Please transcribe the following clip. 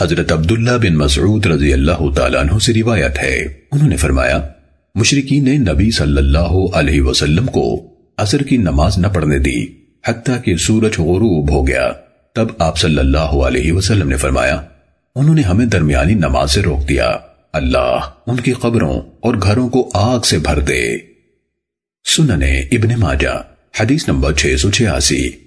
حضرت عبداللہ بن مسعود رضی اللہ تعالیٰ عنہ سے روایت ہے۔ انہوں نے فرمایا مشرقین نے نبی صلی اللہ علیہ وسلم کو عصر کی نماز نہ پڑھنے دی، حتیٰ کہ سورج غروب ہو گیا۔ تب آپ صلی اللہ علیہ وسلم نے فرمایا، انہوں نے ہمیں درمیانی نماز سے روک دیا۔ اللہ ان کی قبروں اور گھروں کو آگ سے بھر دے۔ سننے ابن ماجہ، حدیث نمبر 686